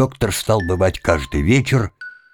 доктор стал бывать каждый вечер,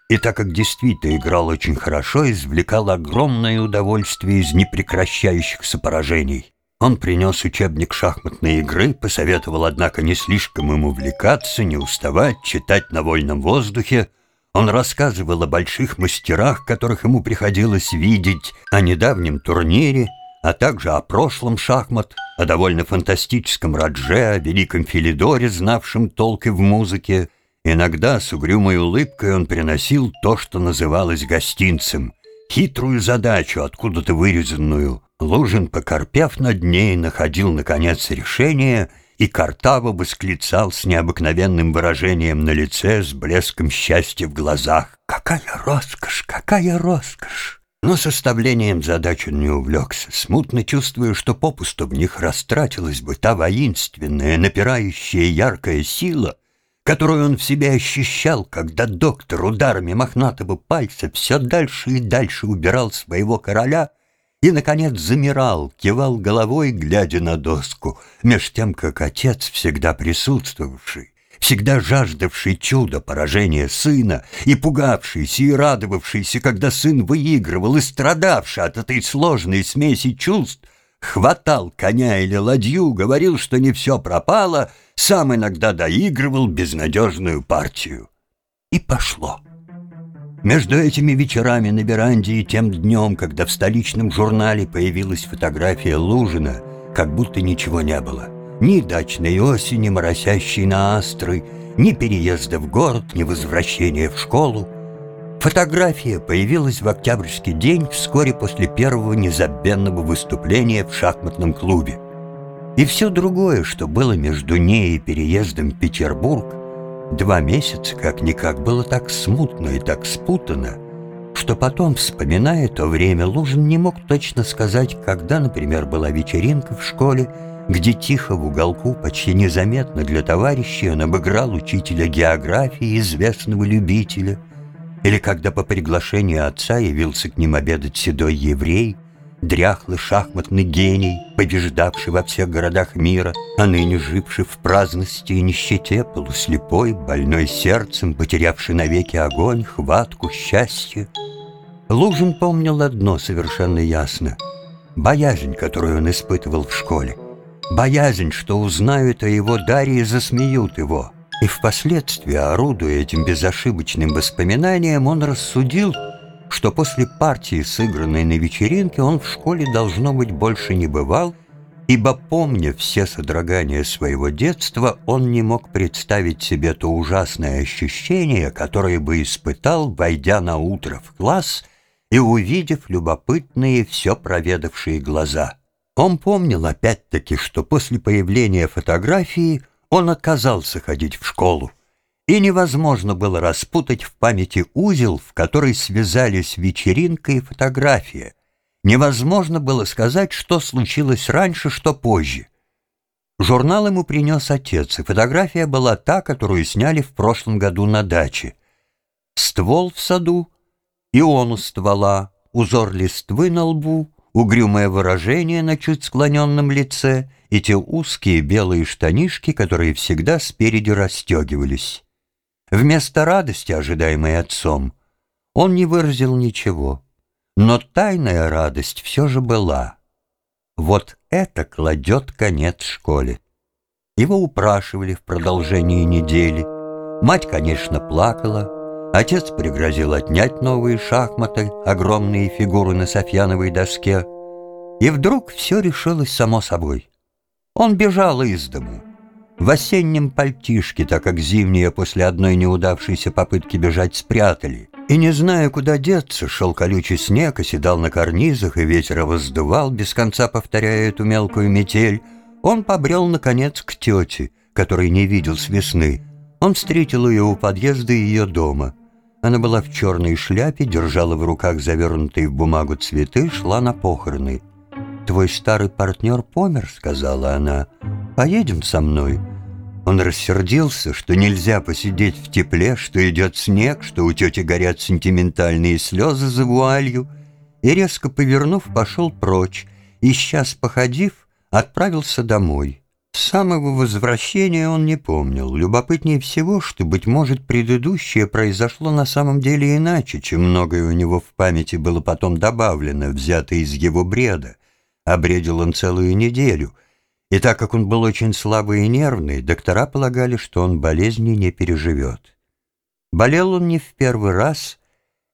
и так как действительно играл очень хорошо, извлекал огромное удовольствие из непрекращающихся поражений. Он принес учебник шахматной игры, посоветовал, однако, не слишком им увлекаться, не уставать, читать на вольном воздухе. Он рассказывал о больших мастерах, которых ему приходилось видеть, о недавнем турнире, а также о прошлом шахмат, о довольно фантастическом Радже, о великом Филидоре, знавшем толк и в музыке. Иногда с угрюмой улыбкой он приносил то, что называлось гостинцем, хитрую задачу, откуда-то вырезанную. Лужин, покорпев над ней, находил, наконец, решение — и Картаво восклицал с необыкновенным выражением на лице, с блеском счастья в глазах. «Какая роскошь! Какая роскошь!» Но составлением задач он не увлекся, смутно чувствуя, что попусту в них растратилась бы та воинственная, напирающая яркая сила, которую он в себе ощущал, когда доктор ударами мохнатого пальца все дальше и дальше убирал своего короля и, наконец, замирал, кивал головой, глядя на доску, меж тем, как отец, всегда присутствовавший, всегда жаждавший чуда поражения сына и пугавшийся и радовавшийся, когда сын выигрывал и страдавший от этой сложной смеси чувств, хватал коня или ладью, говорил, что не все пропало, сам иногда доигрывал безнадежную партию. И пошло. Между этими вечерами на веранде и тем днем, когда в столичном журнале появилась фотография Лужина, как будто ничего не было. Ни дачной осени, моросящей на астры, ни переезда в город, ни возвращения в школу. Фотография появилась в октябрьский день вскоре после первого незабвенного выступления в шахматном клубе. И все другое, что было между ней и переездом в Петербург, два месяца как-никак было так смутно и так спутано, что потом, вспоминая то время, Лужин не мог точно сказать, когда, например, была вечеринка в школе, где тихо в уголку, почти незаметно для товарищей, он обыграл учителя географии, известного любителя, или когда по приглашению отца явился к ним обедать седой еврей, дряхлый шахматный гений, побеждавший во всех городах мира, а ныне живший в праздности и нищете, полуслепой, больной сердцем, потерявший навеки огонь, хватку, счастье. Лужин помнил одно совершенно ясно — боязнь, которую он испытывал в школе — боязнь, что узнают о его даре и засмеют его. И впоследствии, орудуя этим безошибочным воспоминанием, он рассудил, что после партии, сыгранной на вечеринке, он в школе, должно быть, больше не бывал, ибо, помня все содрогания своего детства, он не мог представить себе то ужасное ощущение, которое бы испытал, войдя на утро в класс и увидев любопытные, все проведавшие глаза. Он помнил опять-таки, что после появления фотографии он отказался ходить в школу, и невозможно было распутать в памяти узел, в который связались вечеринка и фотография. Невозможно было сказать, что случилось раньше, что позже. Журнал ему принес отец, и фотография была та, которую сняли в прошлом году на даче. Ствол в саду, и он у ствола, узор листвы на лбу — угрюмое выражение на чуть склоненном лице и те узкие белые штанишки, которые всегда спереди расстегивались. Вместо радости, ожидаемой отцом, он не выразил ничего, но тайная радость все же была. Вот это кладет конец школе. Его упрашивали в продолжении недели. Мать, конечно, плакала, Отец пригрозил отнять новые шахматы, огромные фигуры на софьяновой доске. И вдруг все решилось само собой. Он бежал из дому. В осеннем пальтишке, так как зимние после одной неудавшейся попытки бежать спрятали. И, не зная, куда деться, шел колючий снег, оседал на карнизах, и ветер его сдувал, без конца повторяя эту мелкую метель. Он побрел, наконец, к тете, которой не видел с весны. Он встретил ее у подъезда ее дома — она была в черной шляпе, держала в руках завернутые в бумагу цветы, шла на похороны. «Твой старый партнер помер», — сказала она. «Поедем со мной». Он рассердился, что нельзя посидеть в тепле, что идет снег, что у тети горят сентиментальные слезы за вуалью, и, резко повернув, пошел прочь, и, сейчас походив, отправился домой. Самого возвращения он не помнил. Любопытнее всего, что, быть может, предыдущее произошло на самом деле иначе, чем многое у него в памяти было потом добавлено, взято из его бреда. Обредил он целую неделю. И так как он был очень слабый и нервный, доктора полагали, что он болезни не переживет. Болел он не в первый раз,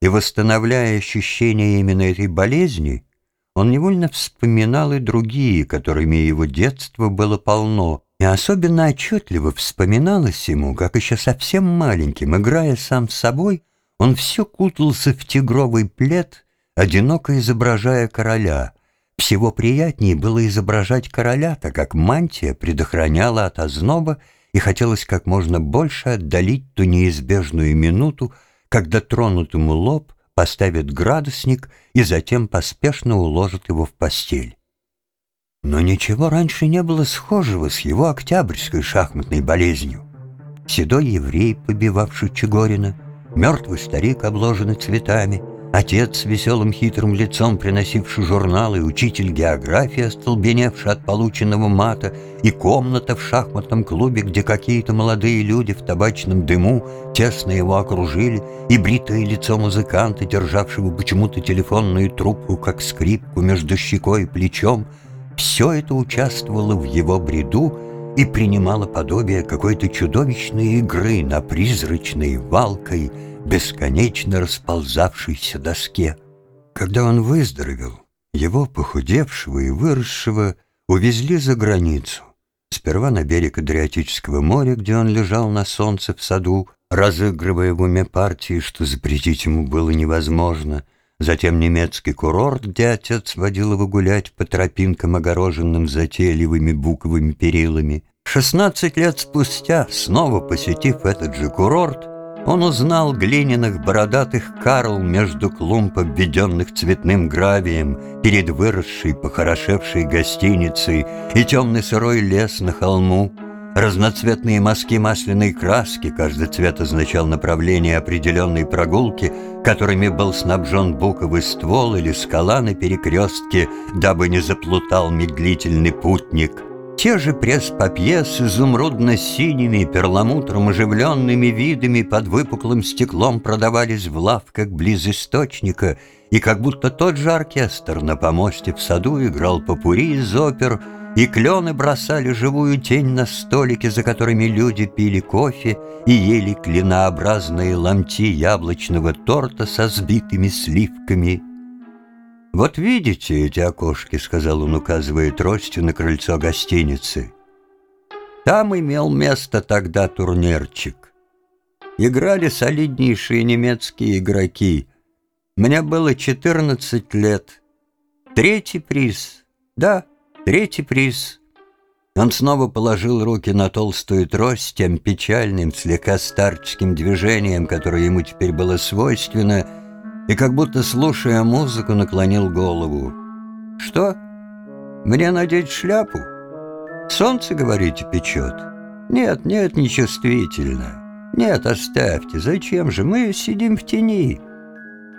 и, восстановляя ощущение именно этой болезни, он невольно вспоминал и другие, которыми его детство было полно, и особенно отчетливо вспоминалось ему, как еще совсем маленьким, играя сам с собой, он все кутался в тигровый плед, одиноко изображая короля. Всего приятнее было изображать короля, так как мантия предохраняла от озноба, и хотелось как можно больше отдалить ту неизбежную минуту, когда тронутому лоб поставит градусник и затем поспешно уложит его в постель. Но ничего раньше не было схожего с его октябрьской шахматной болезнью. Седой еврей, побивавший Чегорина, мертвый старик, обложенный цветами — Отец с веселым хитрым лицом, приносивший журналы, учитель географии, остолбеневший от полученного мата, и комната в шахматном клубе, где какие-то молодые люди в табачном дыму тесно его окружили, и бритое лицо музыканта, державшего почему-то телефонную трубку, как скрипку между щекой и плечом, все это участвовало в его бреду и принимало подобие какой-то чудовищной игры на призрачной валкой, бесконечно расползавшейся доске. Когда он выздоровел, его похудевшего и выросшего увезли за границу. Сперва на берег Адриатического моря, где он лежал на солнце в саду, разыгрывая в уме партии, что запретить ему было невозможно. Затем немецкий курорт, где отец водил его гулять по тропинкам, огороженным затейливыми буковыми перилами. Шестнадцать лет спустя, снова посетив этот же курорт, он узнал глиняных бородатых карл между клумб, обведенных цветным гравием, перед выросшей, похорошевшей гостиницей и темный сырой лес на холму. Разноцветные мазки масляной краски, каждый цвет означал направление определенной прогулки, которыми был снабжен буковый ствол или скала на перекрестке, дабы не заплутал медлительный путник — те же пресс-папье с изумрудно-синими, перламутром оживленными видами под выпуклым стеклом продавались в лавках близ источника, и как будто тот же оркестр на помосте в саду играл попури из опер, и клены бросали живую тень на столики, за которыми люди пили кофе и ели клинообразные ломти яблочного торта со сбитыми сливками — «Вот видите эти окошки», — сказал он, указывая тростью на крыльцо гостиницы. «Там имел место тогда турнирчик. Играли солиднейшие немецкие игроки. Мне было 14 лет. Третий приз. Да, третий приз». Он снова положил руки на толстую трость тем печальным, слегка старческим движением, которое ему теперь было свойственно — и как будто, слушая музыку, наклонил голову. «Что? Мне надеть шляпу? Солнце, говорите, печет? Нет, нет, нечувствительно. Нет, оставьте, зачем же? Мы сидим в тени».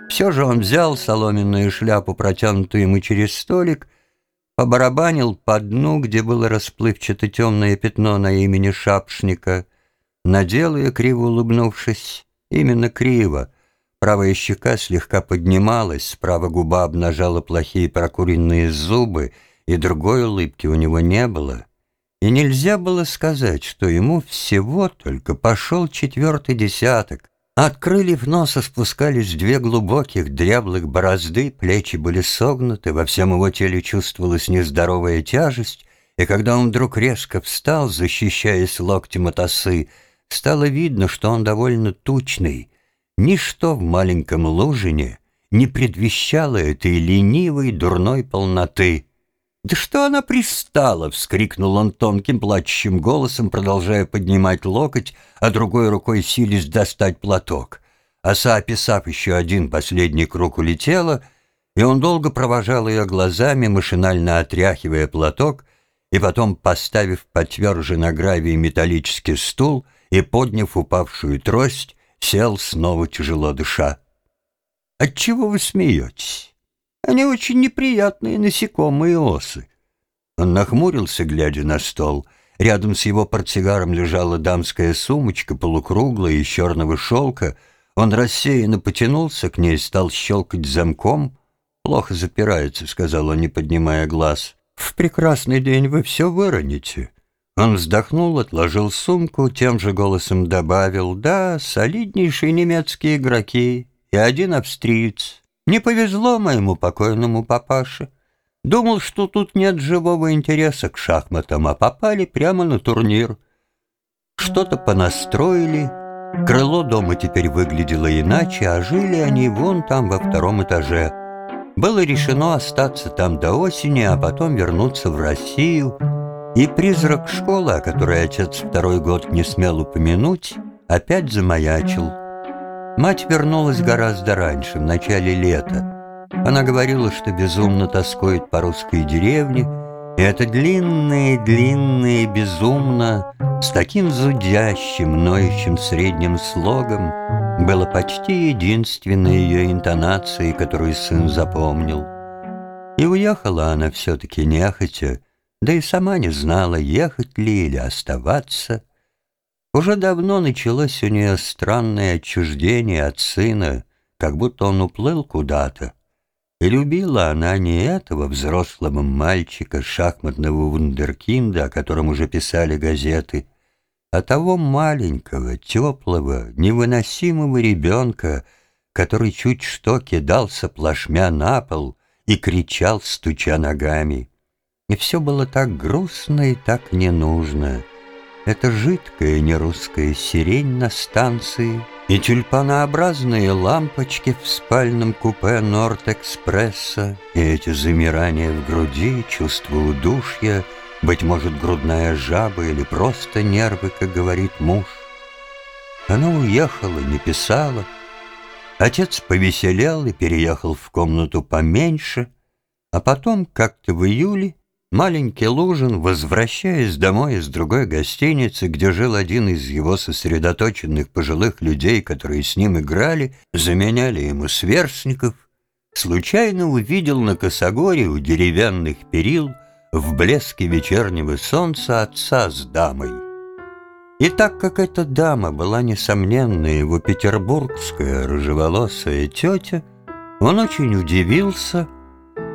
Все же он взял соломенную шляпу, протянутую ему через столик, побарабанил по дну, где было расплывчато темное пятно на имени Шапшника, надел ее, криво улыбнувшись, именно криво, Правая щека слегка поднималась, справа губа обнажала плохие прокуренные зубы, и другой улыбки у него не было. И нельзя было сказать, что ему всего только пошел четвертый десяток. От крыльев носа спускались две глубоких дряблых борозды, плечи были согнуты, во всем его теле чувствовалась нездоровая тяжесть, и когда он вдруг резко встал, защищаясь локтем от осы, стало видно, что он довольно тучный — Ничто в маленьком лужине не предвещало этой ленивой дурной полноты. «Да что она пристала!» — вскрикнул он тонким плачущим голосом, продолжая поднимать локоть, а другой рукой сились достать платок. Оса, описав еще один последний круг, улетела, и он долго провожал ее глазами, машинально отряхивая платок, и потом, поставив потверже на гравии металлический стул и подняв упавшую трость, сел снова тяжело дыша. «Отчего вы смеетесь? Они очень неприятные насекомые осы». Он нахмурился, глядя на стол, Рядом с его портсигаром лежала дамская сумочка, полукруглая, из черного шелка. Он рассеянно потянулся к ней, стал щелкать замком. «Плохо запирается», — сказал он, не поднимая глаз. «В прекрасный день вы все выроните». Он вздохнул, отложил сумку, тем же голосом добавил, «Да, солиднейшие немецкие игроки и один австриец. Не повезло моему покойному папаше. Думал, что тут нет живого интереса к шахматам, а попали прямо на турнир. Что-то понастроили, крыло дома теперь выглядело иначе, а жили они вон там во втором этаже. Было решено остаться там до осени, а потом вернуться в Россию. И призрак школы, о которой отец второй год не смел упомянуть, опять замаячил. Мать вернулась гораздо раньше, в начале лета. Она говорила, что безумно тоскует по русской деревне, и это длинное-длинное безумно с таким зудящим, ноющим средним слогом было почти единственной ее интонацией, которую сын запомнил. И уехала она все-таки нехотя, да и сама не знала, ехать ли или оставаться. Уже давно началось у нее странное отчуждение от сына, как будто он уплыл куда-то. И любила она не этого взрослого мальчика, шахматного вундеркинда, о котором уже писали газеты, а того маленького, теплого, невыносимого ребенка, который чуть что кидался плашмя на пол и кричал, стуча ногами. И все было так грустно и так ненужно. Это жидкая нерусская сирень на станции — и тюльпанообразные лампочки в спальном купе Норд-экспресса, и эти замирания в груди, чувство удушья, быть может, грудная жаба или просто нервы, как говорит муж. Она уехала, не писала. Отец повеселел и переехал в комнату поменьше, а потом, как-то в июле, Маленький Лужин, возвращаясь домой из другой гостиницы, где жил один из его сосредоточенных пожилых людей, которые с ним играли, заменяли ему сверстников, случайно увидел на косогоре у деревянных перил в блеске вечернего солнца отца с дамой. И так как эта дама была, несомненно, его петербургская рыжеволосая тетя, он очень удивился —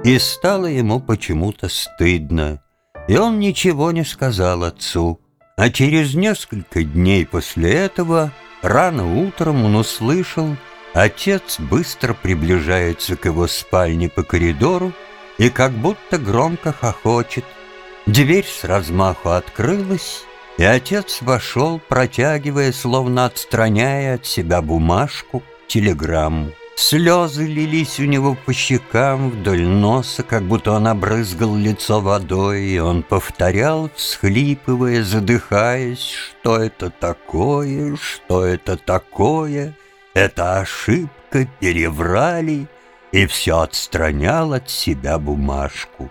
и стало ему почему-то стыдно, и он ничего не сказал отцу. А через несколько дней после этого, рано утром он услышал, отец быстро приближается к его спальне по коридору и как будто громко хохочет. Дверь с размаху открылась, и отец вошел, протягивая, словно отстраняя от себя бумажку, телеграмму. Слезы лились у него по щекам вдоль носа, как будто он обрызгал лицо водой, и он повторял, всхлипывая, задыхаясь, что это такое, что это такое, это ошибка, переврали, и все отстранял от себя бумажку.